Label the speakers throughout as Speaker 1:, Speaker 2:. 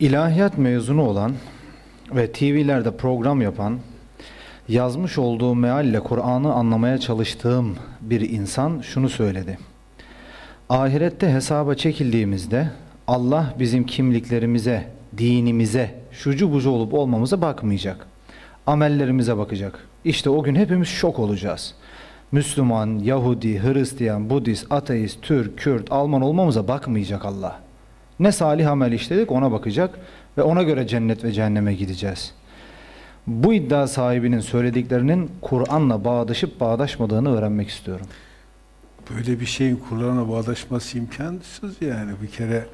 Speaker 1: İlahiyat mezunu olan ve TV'lerde program yapan, yazmış olduğu mealle Kur'an'ı anlamaya çalıştığım bir insan şunu söyledi. Ahirette hesaba çekildiğimizde Allah bizim kimliklerimize, dinimize, şucu bucu olup olmamıza bakmayacak. Amellerimize bakacak. İşte o gün hepimiz şok olacağız. Müslüman, Yahudi, Hristiyan, Budist, ateist, Türk, Kürt, Alman olmamıza bakmayacak Allah. Ne salih amel işledik ona bakacak ve ona göre cennet ve cehenneme gideceğiz. Bu iddia sahibinin söylediklerinin Kur'an'la bağdaşıp bağdaşmadığını öğrenmek istiyorum.
Speaker 2: Böyle bir şeyin Kur'an'a bağdaşması imkansız yani bir kere.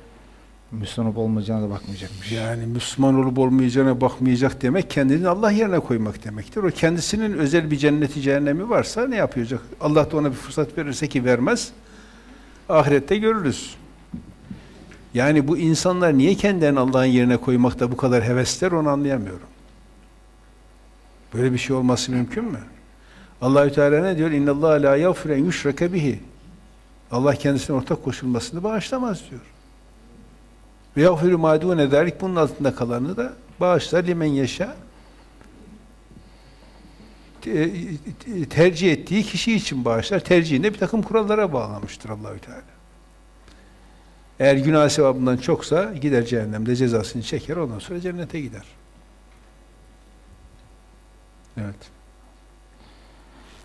Speaker 1: Müslüman olup olmayacağına da bakmayacakmış.
Speaker 2: Yani Müslüman olup olmayacağına bakmayacak demek kendini Allah yerine koymak demektir. O kendisinin özel bir cenneti cehennemi varsa ne yapacak? Allah da ona bir fırsat verirse ki vermez. Ahirette görürüz. Yani bu insanlar niye kendilerini Allah'ın yerine koymakta bu kadar hevesler onu anlayamıyorum. Böyle bir şey olması mümkün mü? Allahü Teala ne diyor? İnna Allah la yağfir en bihi. Allah kendisine ortak koşulmasını bağışlamaz diyor. Ve yağfiru ma dune zalik bunun altında kalanı da bağışlar limen yaşa. Tercih ettiği kişi için bağışlar. Tercihinde bir takım kurallara bağlamıştır Allahü Teala. Eğer günah sevabından çoksa gider cehennemde cezasını çeker ondan sonra cennete gider. Evet.